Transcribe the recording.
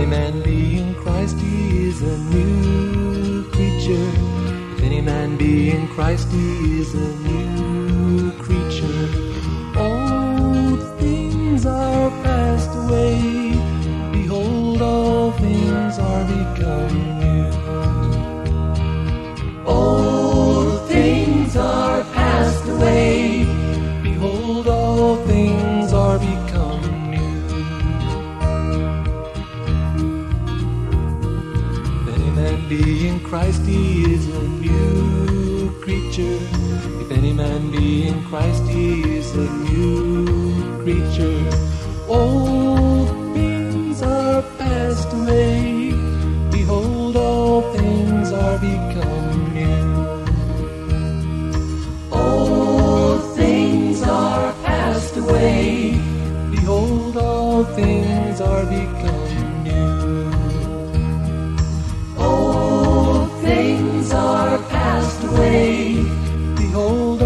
any man be in Christ, he is a new creature. If any man be in Christ, he is a new creature. man be in Christ, he is a new creature. If any man be in Christ, he is a new creature. Old things are passed away. Behold, all things are become new. All things are passed away. Behold, all things are become passed away. Behold